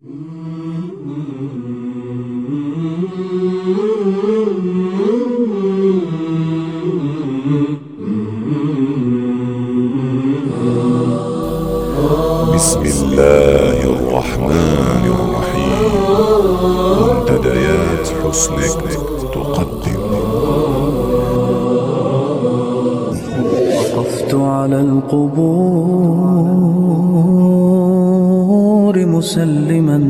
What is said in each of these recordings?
بسم الله الرحمن الرحيم. منتديات حسنك تقدم. وقفت على القبور. مسلما.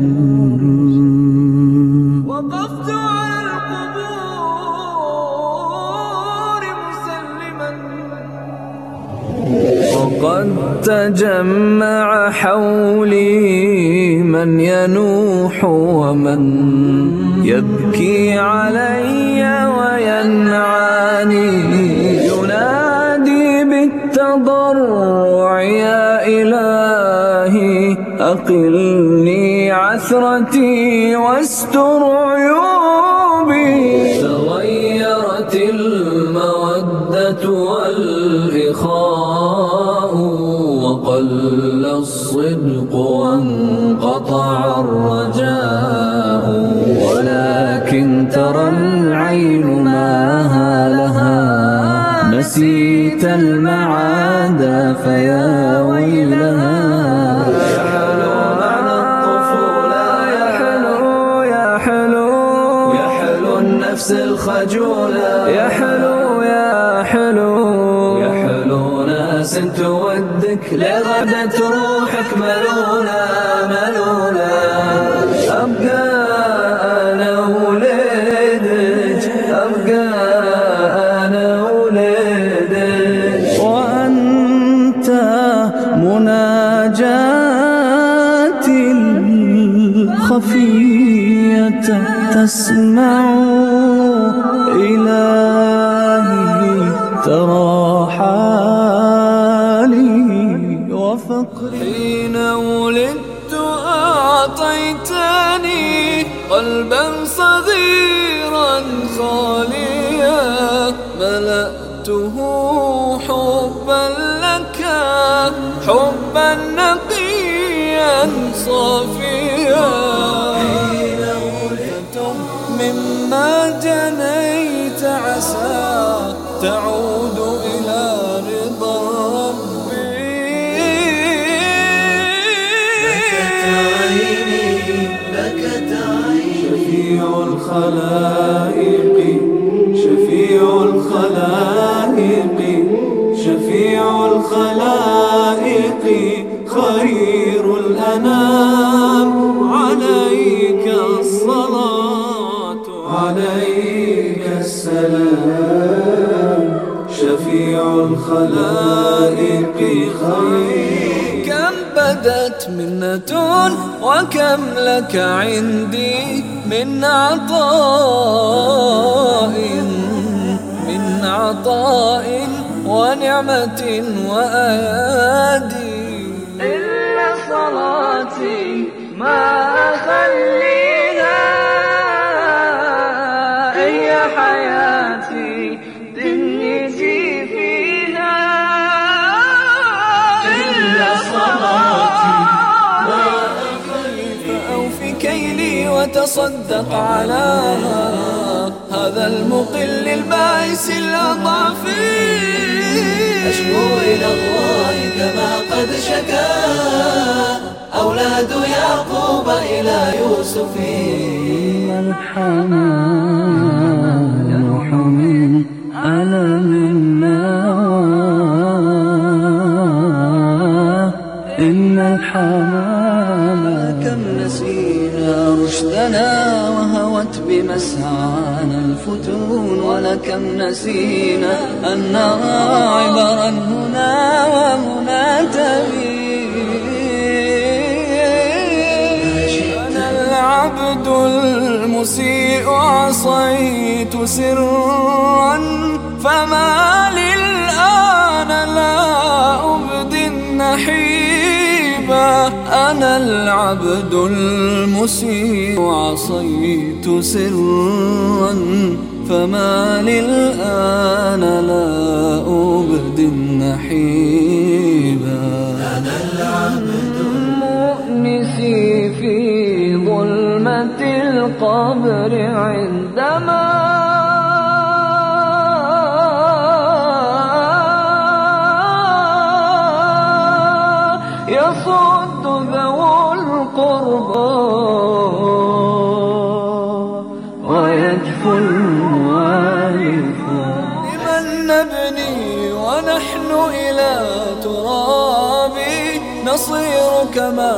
وقفت على القبور مسلما. وقد تجمع حولي من ينوح ومن يبكي علي وينعاني. ينادي بالتضرع يا أقلني عثرتي واستر عيوبي. تغيرت المودة والإخاء وقل الصدق وانقطع الرجاء. ولكن ترى العين ما لها نسيت المعاد فيا ويلها. الخجولة. يا حلو يا حلو. يا حلو ناس تودك لغدة روحك حالي وفقري. حين ولدت أعطيتني قلبا صغيرا خاليا ملأته حبا لك حبا نقيا صافيا. الخلائق شفيع الخلائق شفيع الخلائق خير الأنام. عليك الصلاة عليك السلام. شفيع الخلائق خير. كم بدت منة وكم لك عندي؟ من عطاء من عطاء ونعمة وأيادي. إلا صلاتي ما أخليها هي حياتي وتصدق على هذا المقل البائس الأضعف. أشكو إلى الله كما قد شكا. أولاد يعقوب إلى يوسف. إن الحمام بمسعانا الفتون ولكم نسينا أن عبرا هنا ومنى أنا العبد المسيء عصيت سرا فما للآن لا أنا العبد المسيء عصيت سرا فما للآن لا أبدي النحيبا أنا العبد المؤنس في ظلمة القبر عندما لمن نبني ونحن إلى تراب. نصير كما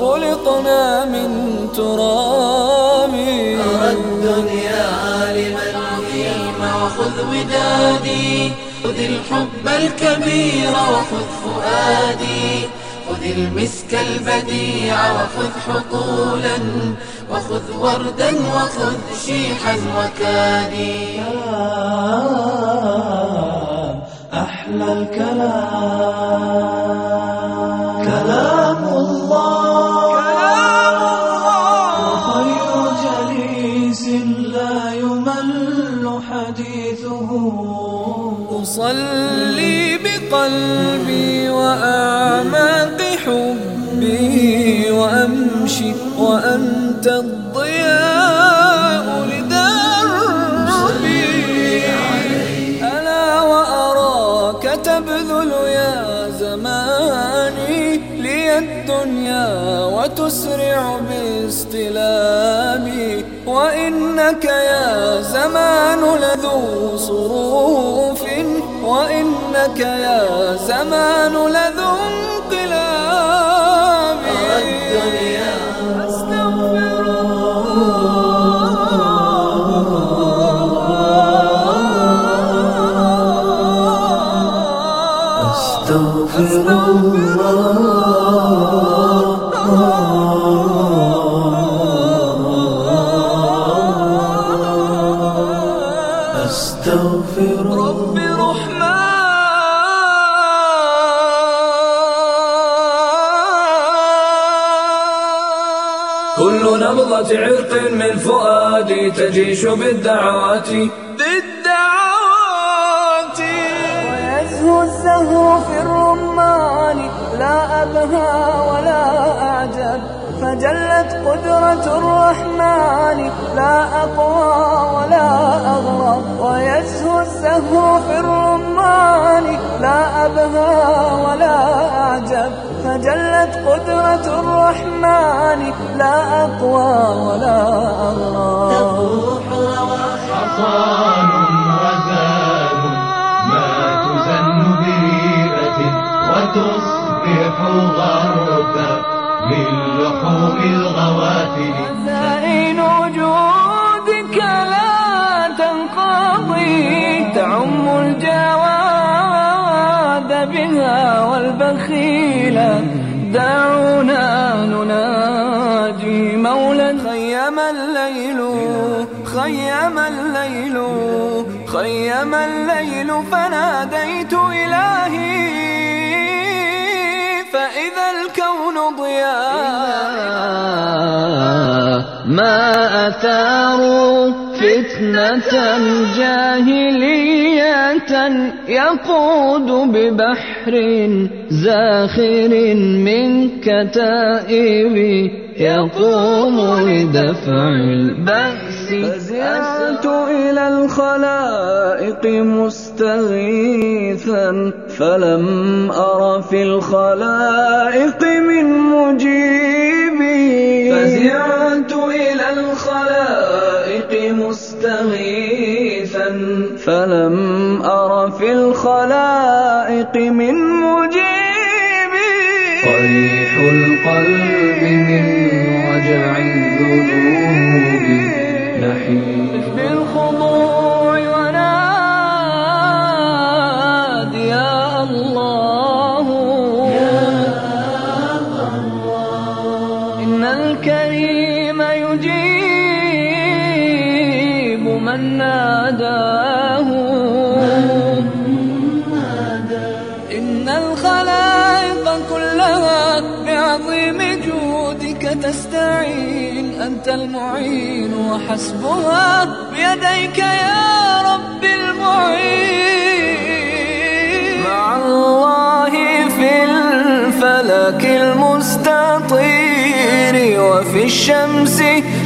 خلقنا من تراب. أرى الدنيا لمن هيم وخذ ودادي. خذ الحب الكبير وخذ فؤادي. خذ المسك البديع وخذ حقولا. وخذ وردا وخذ شيحا وكادي. أحلى الكلام. كلام الله. وخير جليس لا يمل حديثه. أصلي بقلبي وأعماق حبي وأمشي وأنت الضياء الدنيا وتسرع باستلامي وإنك يا زمان لذو صروف وإنك يا زمان لذو انقلاب. نبضة عرق من فؤادي تجيش بالدعوات. بالدعوات. ويزهو الزهو في الرمان لا أبهى ولا أعجب. فجلت قدرة الرحمن لا أقوى ولا أغرب. ويزهو الزهو في الرمان لا أبهى ولا أعجب. فجلت قدرة الرحمن لا أقوى ولا أغرب تفوح حصان وزاد ما تزن بريبة وتصبح غرثا من لحوم الغوافل خزائن وجودك بها والبخيل دعونا نناجي مولا خيم الليل خيم الليل خيم الليل فناديت إلهي. فإذا الكون ضياء ما أثاروا فتنة جاهلية يقود ببحر زاخر من كتائب يقوم لدفع البأس. فزعت إلى الخلائق مستغيثا فلم أر في الخلائق من مجيبي فزعت إلى الخلائق مستغيثا فلم أر في الخلائق من مجيبي طريح القلب من وجع الذنوب. نحيف بالخضوع تستعين أنت المعين وحسبها بيديك يا رب المعين. مع الله في الفلك المستطير وفي الشمس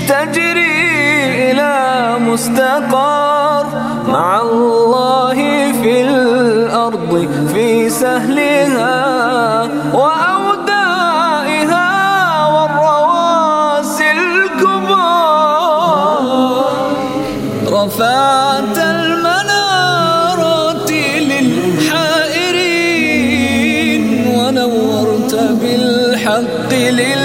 تجري إلى مستقر. مع الله 你累了。